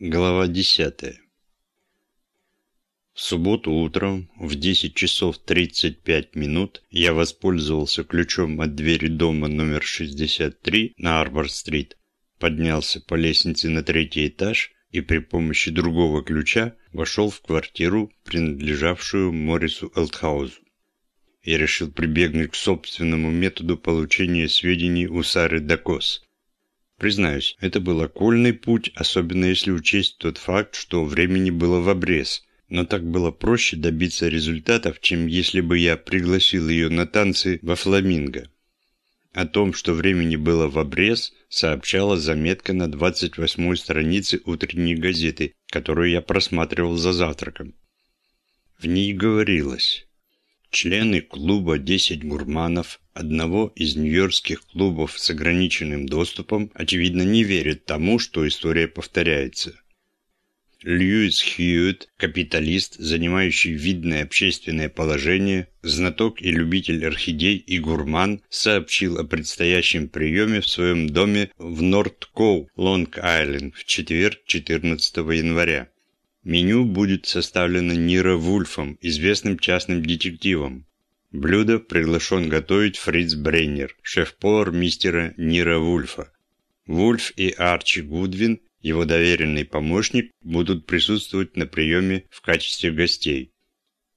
Глава 10. В субботу утром в 10 часов 35 минут я воспользовался ключом от двери дома номер 63 на Арбор-стрит, поднялся по лестнице на третий этаж и при помощи другого ключа вошел в квартиру, принадлежавшую Морису Элтхаузу. Я решил прибегнуть к собственному методу получения сведений у Сары Дакос – Признаюсь, это был окольный путь, особенно если учесть тот факт, что времени было в обрез. Но так было проще добиться результатов, чем если бы я пригласил ее на танцы во Фламинго. О том, что времени было в обрез, сообщала заметка на 28-й странице утренней газеты, которую я просматривал за завтраком. В ней говорилось Члены клуба «10 гурманов» одного из нью-йоркских клубов с ограниченным доступом, очевидно, не верят тому, что история повторяется. Льюис Хьюитт, капиталист, занимающий видное общественное положение, знаток и любитель орхидей и гурман, сообщил о предстоящем приеме в своем доме в Норт-Коу, Лонг-Айленд в четверг 14 января. Меню будет составлено Ниро Вульфом, известным частным детективом. Блюдо приглашен готовить Фриц Брейнер, шеф-повар мистера Нира Вульфа. Вульф и Арчи Гудвин, его доверенный помощник, будут присутствовать на приеме в качестве гостей.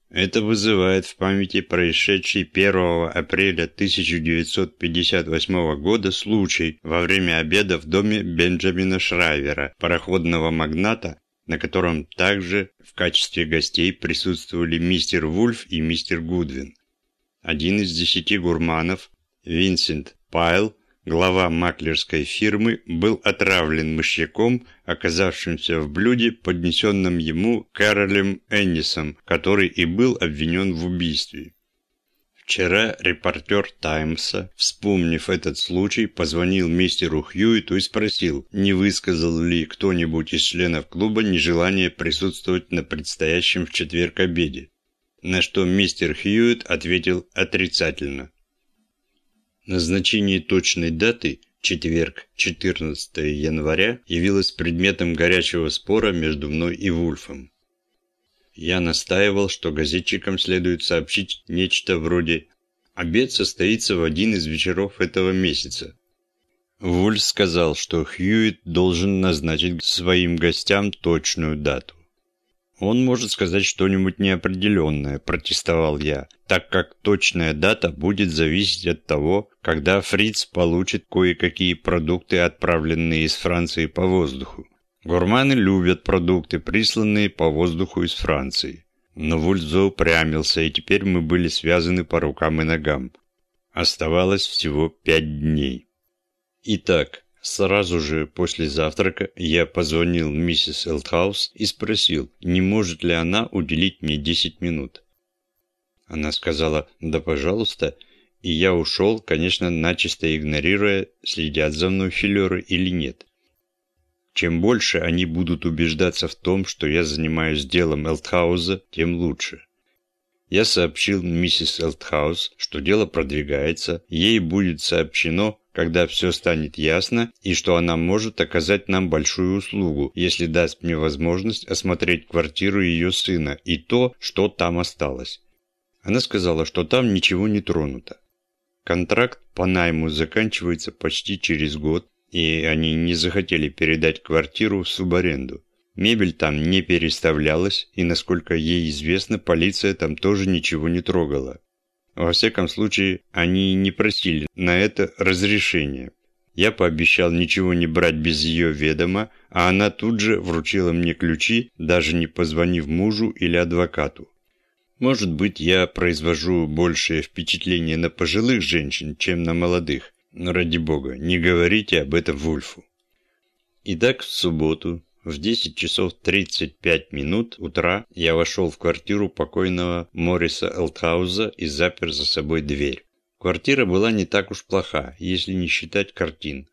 Это вызывает в памяти происшедший 1 апреля 1958 года случай во время обеда в доме Бенджамина Шрайвера, пароходного магната, на котором также в качестве гостей присутствовали мистер Вульф и мистер Гудвин. Один из десяти гурманов, Винсент Пайл, глава маклерской фирмы, был отравлен мышьяком, оказавшимся в блюде, поднесенном ему Кэролем Эннисом, который и был обвинен в убийстве. Вчера репортер «Таймса», вспомнив этот случай, позвонил мистеру Хьюиту и спросил, не высказал ли кто-нибудь из членов клуба нежелание присутствовать на предстоящем в четверг обеде. На что мистер Хьюит ответил отрицательно. Назначение точной даты четверг, 14 января, явилось предметом горячего спора между мной и Вульфом. Я настаивал, что газетчикам следует сообщить нечто вроде «Обед состоится в один из вечеров этого месяца». Вульф сказал, что Хьюит должен назначить своим гостям точную дату. «Он может сказать что-нибудь неопределенное», – протестовал я, «так как точная дата будет зависеть от того, когда Фриц получит кое-какие продукты, отправленные из Франции по воздуху. Гурманы любят продукты, присланные по воздуху из Франции. Но Вульф заупрямился, и теперь мы были связаны по рукам и ногам. Оставалось всего пять дней. Итак, сразу же после завтрака я позвонил миссис Элтхаус и спросил, не может ли она уделить мне десять минут. Она сказала «да, пожалуйста», и я ушел, конечно, начисто игнорируя, следят за мной филеры или нет. Чем больше они будут убеждаться в том, что я занимаюсь делом Элтхауза, тем лучше. Я сообщил миссис Элтхаус, что дело продвигается, ей будет сообщено, когда все станет ясно, и что она может оказать нам большую услугу, если даст мне возможность осмотреть квартиру ее сына и то, что там осталось. Она сказала, что там ничего не тронуто. Контракт по найму заканчивается почти через год, и они не захотели передать квартиру в субаренду. Мебель там не переставлялась, и, насколько ей известно, полиция там тоже ничего не трогала. Во всяком случае, они не просили на это разрешения. Я пообещал ничего не брать без ее ведома, а она тут же вручила мне ключи, даже не позвонив мужу или адвокату. Может быть, я произвожу большее впечатление на пожилых женщин, чем на молодых, но ради бога, не говорите об этом Вульфу. Итак, в субботу, в 10 часов 35 минут утра я вошел в квартиру покойного Мориса Элтхауза и запер за собой дверь. Квартира была не так уж плоха, если не считать картин.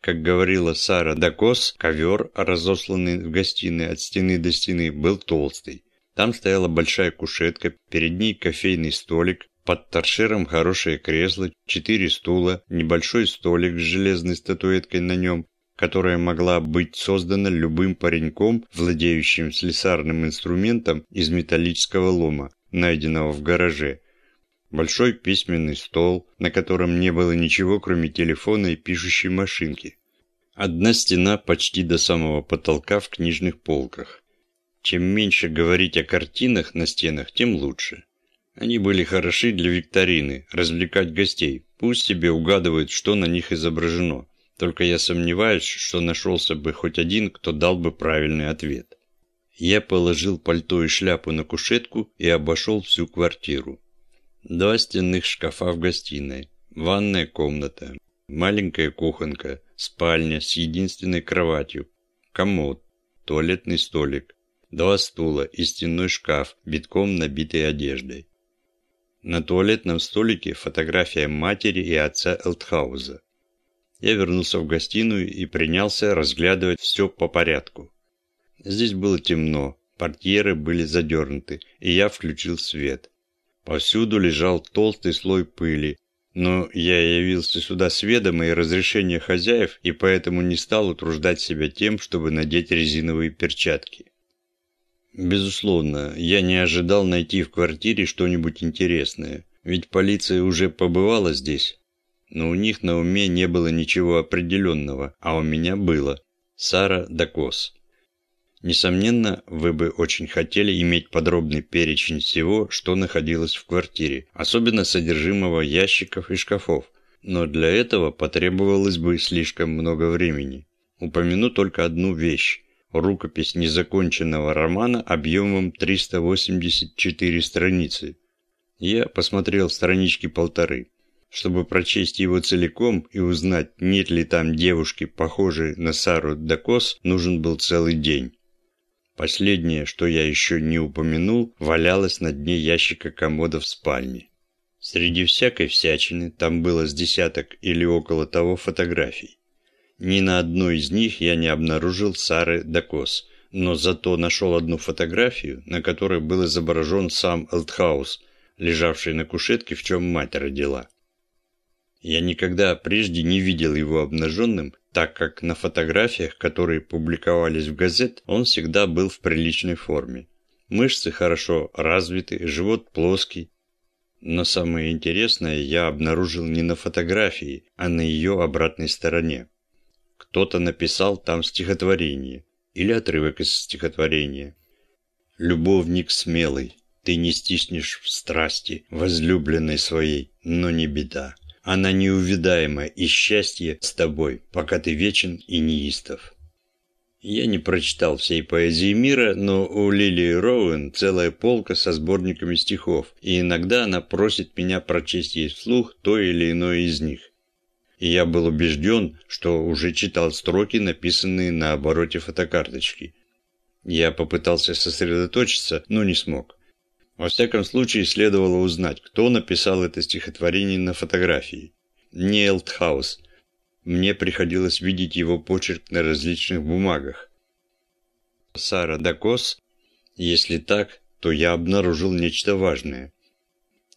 Как говорила Сара Дакос, ковер, разосланный в гостиной от стены до стены, был толстый. Там стояла большая кушетка, перед ней кофейный столик, под торшером хорошее кресло, четыре стула, небольшой столик с железной статуэткой на нем, которая могла быть создана любым пареньком, владеющим слесарным инструментом из металлического лома, найденного в гараже. Большой письменный стол, на котором не было ничего, кроме телефона и пишущей машинки. Одна стена почти до самого потолка в книжных полках. Чем меньше говорить о картинах на стенах, тем лучше. Они были хороши для викторины, развлекать гостей. Пусть себе угадывают, что на них изображено. Только я сомневаюсь, что нашелся бы хоть один, кто дал бы правильный ответ. Я положил пальто и шляпу на кушетку и обошел всю квартиру. Два стенных шкафа в гостиной, ванная комната, маленькая кухонка, спальня с единственной кроватью, комод, туалетный столик, два стула и стенной шкаф, битком набитый одеждой. На туалетном столике фотография матери и отца Элтхауза. Я вернулся в гостиную и принялся разглядывать все по порядку. Здесь было темно, портьеры были задернуты, и я включил свет. Повсюду лежал толстый слой пыли, но я явился сюда с ведома и разрешения хозяев, и поэтому не стал утруждать себя тем, чтобы надеть резиновые перчатки. Безусловно, я не ожидал найти в квартире что-нибудь интересное, ведь полиция уже побывала здесь. Но у них на уме не было ничего определенного, а у меня было. Сара Дакос. Несомненно, вы бы очень хотели иметь подробный перечень всего, что находилось в квартире, особенно содержимого ящиков и шкафов, но для этого потребовалось бы слишком много времени. Упомяну только одну вещь рукопись незаконченного романа объемом 384 страницы. Я посмотрел странички полторы. Чтобы прочесть его целиком и узнать, нет ли там девушки, похожей на Сару Дакос, нужен был целый день. Последнее, что я еще не упомянул, валялось на дне ящика комода в спальне. Среди всякой всячины там было с десяток или около того фотографий. Ни на одной из них я не обнаружил Сары Дакос, но зато нашел одну фотографию, на которой был изображен сам Элтхаус, лежавший на кушетке, в чем мать родила. Я никогда прежде не видел его обнаженным, так как на фотографиях, которые публиковались в газет, он всегда был в приличной форме. Мышцы хорошо развиты, живот плоский. Но самое интересное я обнаружил не на фотографии, а на ее обратной стороне. Кто-то написал там стихотворение или отрывок из стихотворения. «Любовник смелый, ты не стиснешь в страсти возлюбленной своей, но не беда. Она неувидаема, и счастье с тобой, пока ты вечен и неистов». Я не прочитал всей поэзии мира, но у Лилии Роуэн целая полка со сборниками стихов, и иногда она просит меня прочесть ей вслух то или иное из них и я был убежден, что уже читал строки, написанные на обороте фотокарточки. Я попытался сосредоточиться, но не смог. Во всяком случае, следовало узнать, кто написал это стихотворение на фотографии. Не Элтхаус. Мне приходилось видеть его почерк на различных бумагах. Сара Дакос? Если так, то я обнаружил нечто важное.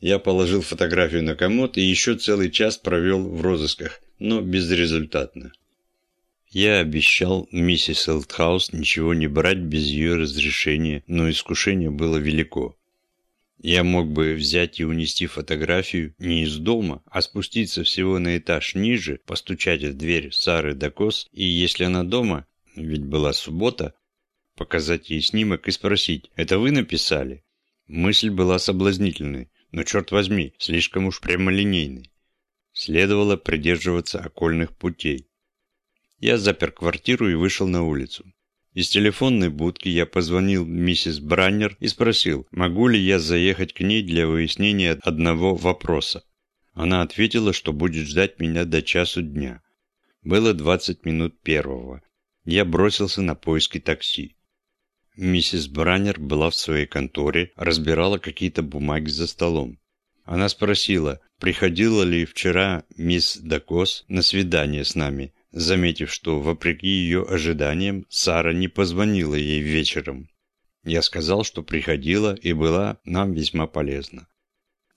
Я положил фотографию на комод и еще целый час провел в розысках, но безрезультатно. Я обещал миссис Элтхаус ничего не брать без ее разрешения, но искушение было велико. Я мог бы взять и унести фотографию не из дома, а спуститься всего на этаж ниже, постучать в дверь Сары Дакос, и если она дома, ведь была суббота, показать ей снимок и спросить, «Это вы написали?» Мысль была соблазнительной но, черт возьми, слишком уж прямолинейный. Следовало придерживаться окольных путей. Я запер квартиру и вышел на улицу. Из телефонной будки я позвонил миссис Браннер и спросил, могу ли я заехать к ней для выяснения одного вопроса. Она ответила, что будет ждать меня до часу дня. Было 20 минут первого. Я бросился на поиски такси. Миссис Браннер была в своей конторе, разбирала какие-то бумаги за столом. Она спросила, приходила ли вчера мисс Дакос на свидание с нами, заметив, что, вопреки ее ожиданиям, Сара не позвонила ей вечером. Я сказал, что приходила и была нам весьма полезна.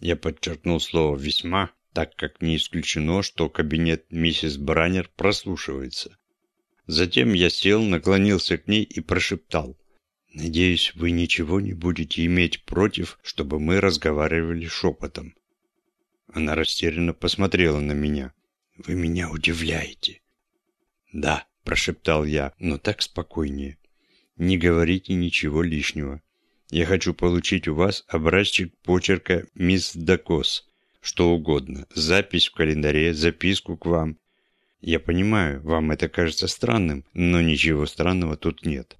Я подчеркнул слово «весьма», так как не исключено, что кабинет миссис Браннер прослушивается. Затем я сел, наклонился к ней и прошептал. «Надеюсь, вы ничего не будете иметь против, чтобы мы разговаривали шепотом». Она растерянно посмотрела на меня. «Вы меня удивляете». «Да», – прошептал я, – «но так спокойнее. Не говорите ничего лишнего. Я хочу получить у вас образчик почерка мисс Дакос, что угодно, запись в календаре, записку к вам. Я понимаю, вам это кажется странным, но ничего странного тут нет.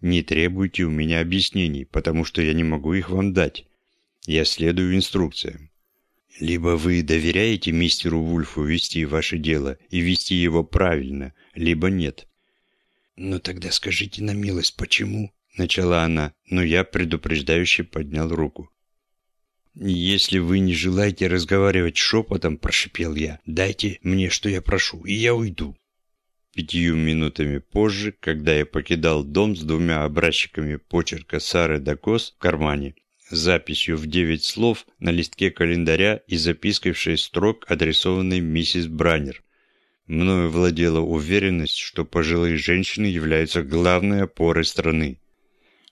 Не требуйте у меня объяснений, потому что я не могу их вам дать. Я следую инструкциям. Либо вы доверяете мистеру Вульфу вести ваше дело и вести его правильно, либо нет. «Но тогда скажите на милость, почему?» – начала она, но я предупреждающе поднял руку. «Если вы не желаете разговаривать шепотом, – прошипел я, – дайте мне, что я прошу, и я уйду». Пятью минутами позже, когда я покидал дом с двумя образчиками почерка Сары Дакос в кармане, записью в девять слов на листке календаря и запиской в шесть строк, адресованной миссис Браннер, Мною владела уверенность, что пожилые женщины являются главной опорой страны.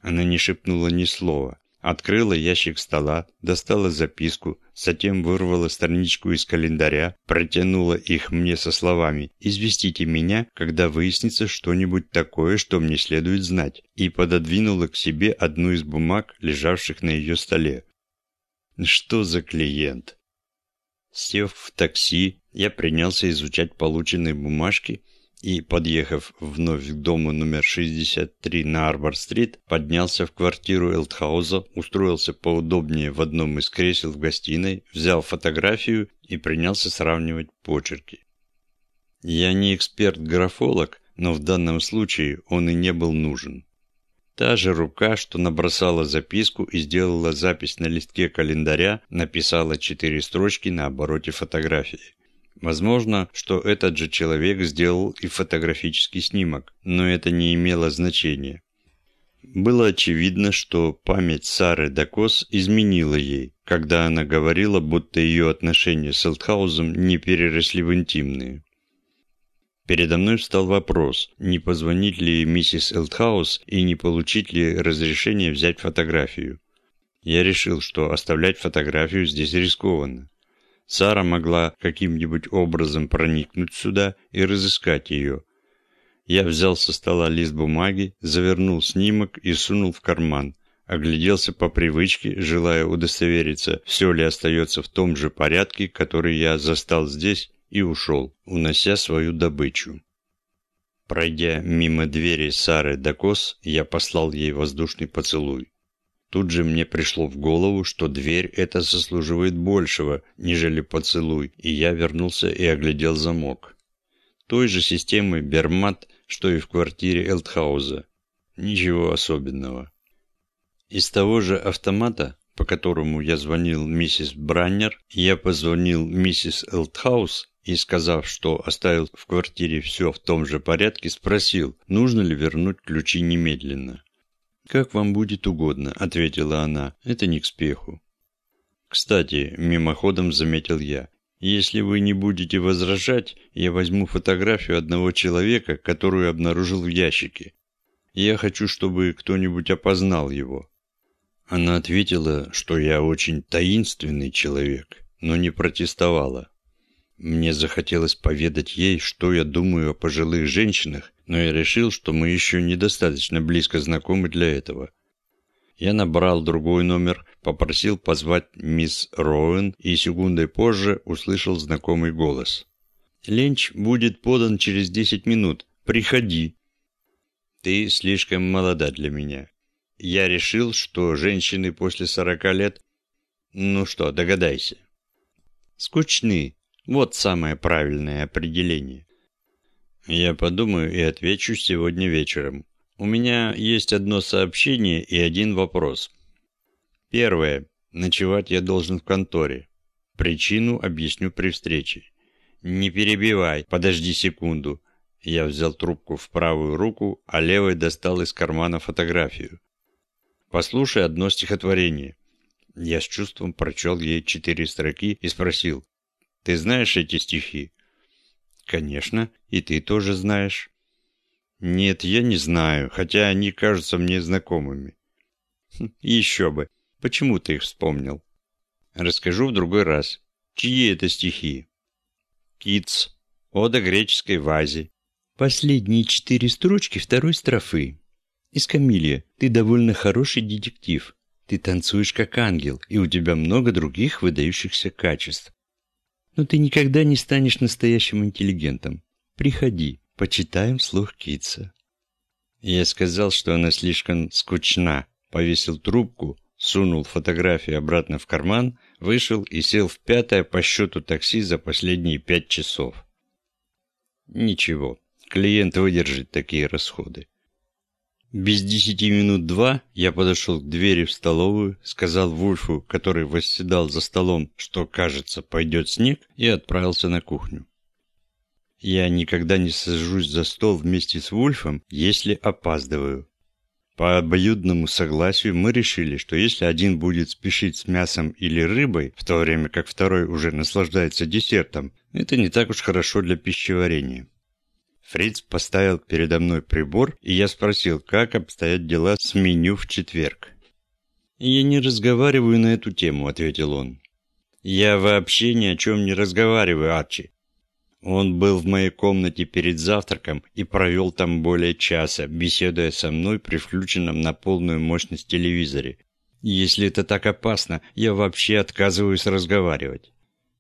Она не шепнула ни слова. Открыла ящик стола, достала записку, затем вырвала страничку из календаря, протянула их мне со словами «Известите меня, когда выяснится что-нибудь такое, что мне следует знать», и пододвинула к себе одну из бумаг, лежавших на ее столе. Что за клиент? Сев в такси, я принялся изучать полученные бумажки и, подъехав вновь к дому номер 63 на Арбор-стрит, поднялся в квартиру Элтхауза, устроился поудобнее в одном из кресел в гостиной, взял фотографию и принялся сравнивать почерки. Я не эксперт-графолог, но в данном случае он и не был нужен. Та же рука, что набросала записку и сделала запись на листке календаря, написала четыре строчки на обороте фотографии. Возможно, что этот же человек сделал и фотографический снимок, но это не имело значения. Было очевидно, что память Сары Дакос изменила ей, когда она говорила, будто ее отношения с Элтхаузом не переросли в интимные. Передо мной встал вопрос, не позвонить ли миссис Элтхаус и не получить ли разрешение взять фотографию. Я решил, что оставлять фотографию здесь рискованно. Сара могла каким-нибудь образом проникнуть сюда и разыскать ее. Я взял со стола лист бумаги, завернул снимок и сунул в карман. Огляделся по привычке, желая удостовериться, все ли остается в том же порядке, который я застал здесь, и ушел, унося свою добычу. Пройдя мимо двери Сары Дакос, я послал ей воздушный поцелуй. Тут же мне пришло в голову, что дверь эта заслуживает большего, нежели поцелуй, и я вернулся и оглядел замок. Той же системы Бермат, что и в квартире Элтхауза. Ничего особенного. Из того же автомата, по которому я звонил миссис Браннер, я позвонил миссис Элтхаус и, сказав, что оставил в квартире все в том же порядке, спросил, нужно ли вернуть ключи немедленно. «Как вам будет угодно», — ответила она, — «это не к спеху». «Кстати», — мимоходом заметил я, — «если вы не будете возражать, я возьму фотографию одного человека, которую обнаружил в ящике. Я хочу, чтобы кто-нибудь опознал его». Она ответила, что я очень таинственный человек, но не протестовала. Мне захотелось поведать ей, что я думаю о пожилых женщинах, но я решил, что мы еще недостаточно близко знакомы для этого. Я набрал другой номер, попросил позвать мисс Роуэн и секундой позже услышал знакомый голос. «Ленч будет подан через десять минут. Приходи». «Ты слишком молода для меня. Я решил, что женщины после сорока лет... Ну что, догадайся». «Скучны», вот самое правильное определение. Я подумаю и отвечу сегодня вечером. У меня есть одно сообщение и один вопрос. Первое. Ночевать я должен в конторе. Причину объясню при встрече. Не перебивай, подожди секунду. Я взял трубку в правую руку, а левой достал из кармана фотографию. Послушай одно стихотворение. Я с чувством прочел ей четыре строки и спросил, ты знаешь эти стихи? Конечно, и ты тоже знаешь. Нет, я не знаю, хотя они кажутся мне знакомыми. Хм, еще бы. Почему ты их вспомнил? Расскажу в другой раз. Чьи это стихи? Китс. Ода греческой вазе. Последние четыре строчки второй строфы. Искамилья, ты довольно хороший детектив. Ты танцуешь как ангел, и у тебя много других выдающихся качеств. Но ты никогда не станешь настоящим интеллигентом. Приходи, почитаем слух Китса. Я сказал, что она слишком скучна, повесил трубку, сунул фотографию обратно в карман, вышел и сел в пятое по счету такси за последние пять часов. Ничего, клиент выдержит такие расходы. Без десяти минут два я подошел к двери в столовую, сказал Вульфу, который восседал за столом, что, кажется, пойдет снег, и отправился на кухню. Я никогда не сажусь за стол вместе с Вульфом, если опаздываю. По обоюдному согласию мы решили, что если один будет спешить с мясом или рыбой, в то время как второй уже наслаждается десертом, это не так уж хорошо для пищеварения. Фриц поставил передо мной прибор, и я спросил, как обстоят дела с меню в четверг. «Я не разговариваю на эту тему», — ответил он. «Я вообще ни о чем не разговариваю, Арчи. Он был в моей комнате перед завтраком и провел там более часа, беседуя со мной при включенном на полную мощность телевизоре. Если это так опасно, я вообще отказываюсь разговаривать.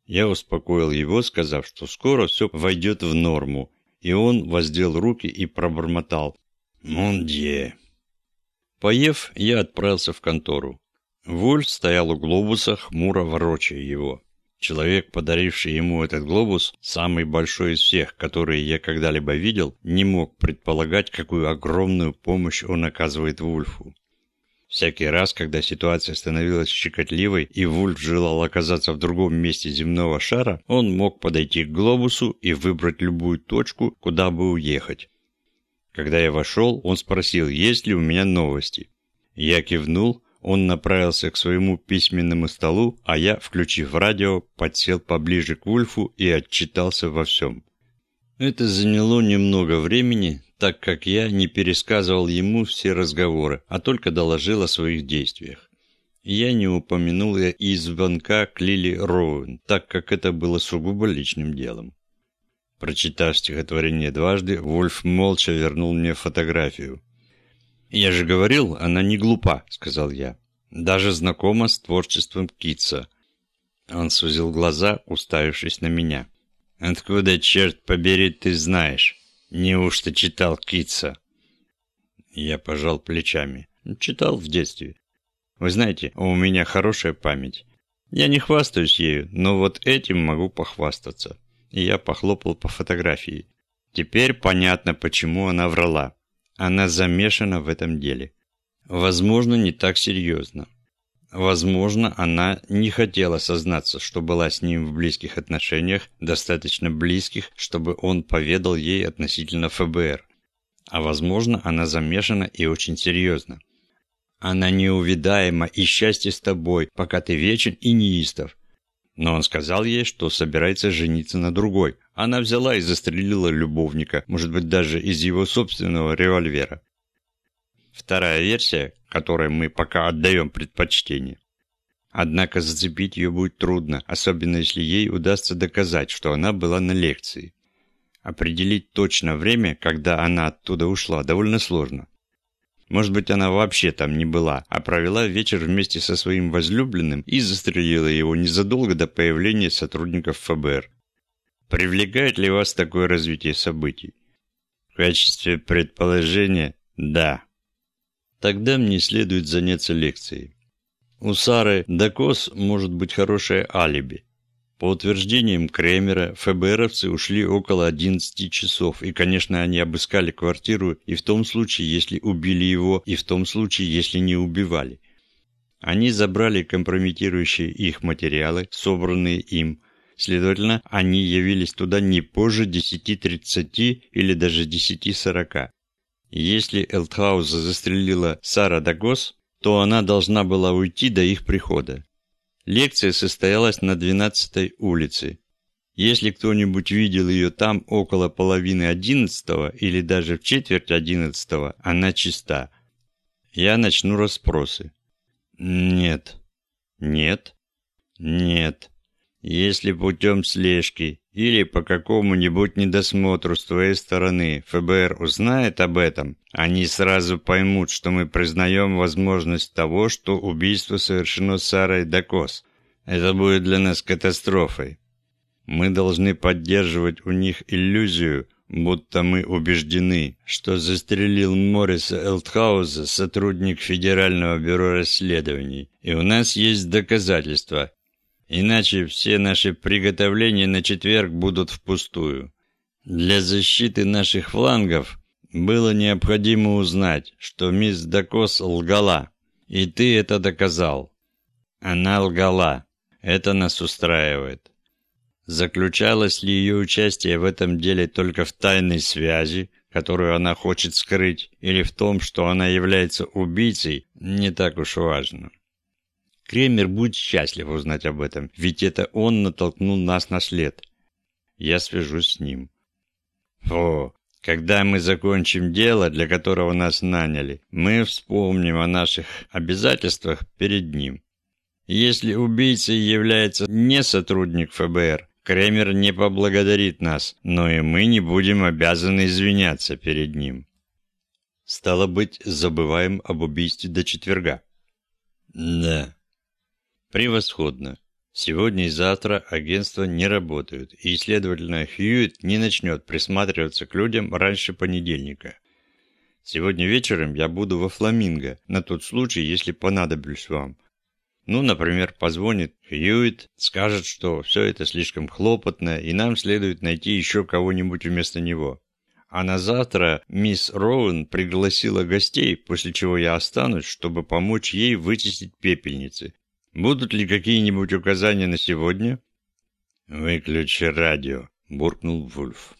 Я успокоил его, сказав, что скоро все войдет в норму, и он воздел руки и пробормотал «Мондье». Поев, я отправился в контору. Вольф стоял у глобуса, хмуро ворочая его. Человек, подаривший ему этот глобус, самый большой из всех, которые я когда-либо видел, не мог предполагать, какую огромную помощь он оказывает Вульфу. Всякий раз, когда ситуация становилась щекотливой и Вульф желал оказаться в другом месте земного шара, он мог подойти к глобусу и выбрать любую точку, куда бы уехать. Когда я вошел, он спросил, есть ли у меня новости. Я кивнул, он направился к своему письменному столу, а я, включив радио, подсел поближе к Вульфу и отчитался во всем. Это заняло немного времени, так как я не пересказывал ему все разговоры, а только доложил о своих действиях. Я не упомянул и звонка к Лили Роуэн, так как это было сугубо личным делом. Прочитав стихотворение дважды, Вульф молча вернул мне фотографию. «Я же говорил, она не глупа», — сказал я. «Даже знакома с творчеством Китса». Он сузил глаза, уставившись на меня. «Откуда, черт побери, ты знаешь? Неужто читал Китса?» Я пожал плечами. «Читал в детстве. Вы знаете, у меня хорошая память. Я не хвастаюсь ею, но вот этим могу похвастаться». И я похлопал по фотографии. Теперь понятно, почему она врала. Она замешана в этом деле. Возможно, не так серьезно. Возможно, она не хотела сознаться, что была с ним в близких отношениях, достаточно близких, чтобы он поведал ей относительно ФБР. А возможно, она замешана и очень серьезно. Она неувидаема, и счастье с тобой, пока ты вечен и неистов. Но он сказал ей, что собирается жениться на другой. Она взяла и застрелила любовника, может быть, даже из его собственного револьвера. Вторая версия, которой мы пока отдаем предпочтение. Однако зацепить ее будет трудно, особенно если ей удастся доказать, что она была на лекции. Определить точно время, когда она оттуда ушла, довольно сложно. Может быть, она вообще там не была, а провела вечер вместе со своим возлюбленным и застрелила его незадолго до появления сотрудников ФБР. Привлекает ли вас такое развитие событий? В качестве предположения – да. Тогда мне следует заняться лекцией. У Сары Дакос может быть хорошее алиби. По утверждениям Кремера, ФБРовцы ушли около 11 часов, и, конечно, они обыскали квартиру и в том случае, если убили его, и в том случае, если не убивали. Они забрали компрометирующие их материалы, собранные им. Следовательно, они явились туда не позже 10.30 или даже 10.40. Если Элтхауза застрелила Сара Дагос, то она должна была уйти до их прихода. Лекция состоялась на 12-й улице. Если кто-нибудь видел ее там около половины одиннадцатого или даже в четверть одиннадцатого, она чиста. Я начну расспросы. Нет. Нет. Нет. Если путем слежки или по какому-нибудь недосмотру с твоей стороны ФБР узнает об этом, они сразу поймут, что мы признаем возможность того, что убийство совершено Сарой Дакос. Это будет для нас катастрофой. Мы должны поддерживать у них иллюзию, будто мы убеждены, что застрелил Морриса Элтхауза сотрудник Федерального бюро расследований, и у нас есть доказательства, Иначе все наши приготовления на четверг будут впустую. Для защиты наших флангов было необходимо узнать, что мисс Дакос лгала, и ты это доказал. Она лгала. Это нас устраивает. Заключалось ли ее участие в этом деле только в тайной связи, которую она хочет скрыть, или в том, что она является убийцей, не так уж важно. Кремер будет счастлив узнать об этом, ведь это он натолкнул нас на след. Я свяжусь с ним. О, когда мы закончим дело, для которого нас наняли, мы вспомним о наших обязательствах перед ним. Если убийцей является не сотрудник ФБР, Кремер не поблагодарит нас, но и мы не будем обязаны извиняться перед ним. Стало быть, забываем об убийстве до четверга. Да. Превосходно. Сегодня и завтра агентства не работают, и, следовательно, Хьюитт не начнет присматриваться к людям раньше понедельника. Сегодня вечером я буду во Фламинго, на тот случай, если понадоблюсь вам. Ну, например, позвонит Хьюитт, скажет, что все это слишком хлопотно, и нам следует найти еще кого-нибудь вместо него. А на завтра мисс Роуэн пригласила гостей, после чего я останусь, чтобы помочь ей вычистить пепельницы, Будут ли какие-нибудь указания на сегодня? Выключи радио, буркнул Вульф.